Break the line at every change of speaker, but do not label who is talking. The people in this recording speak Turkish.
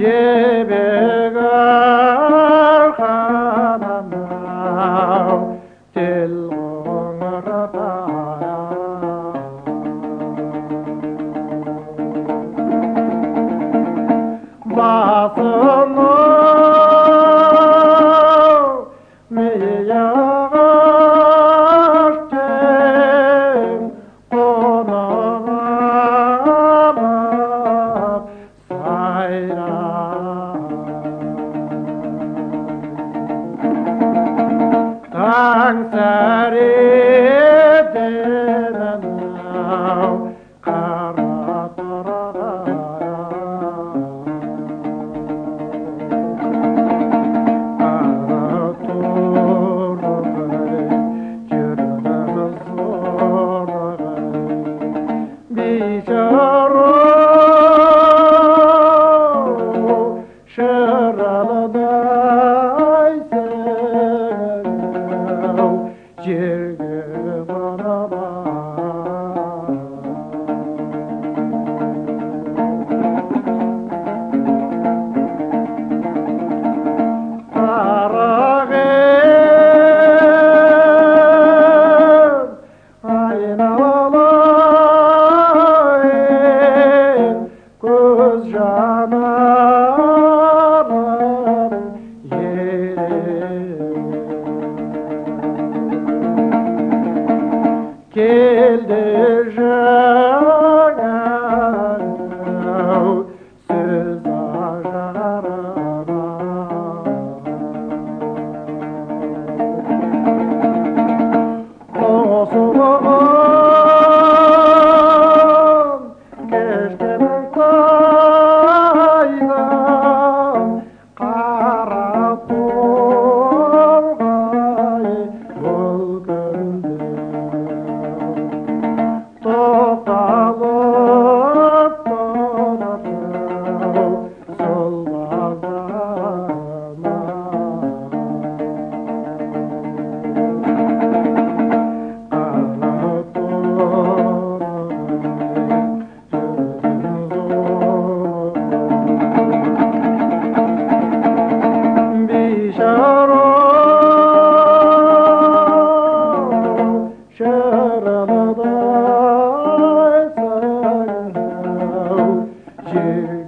ciebie cantaré. Geldi होता you.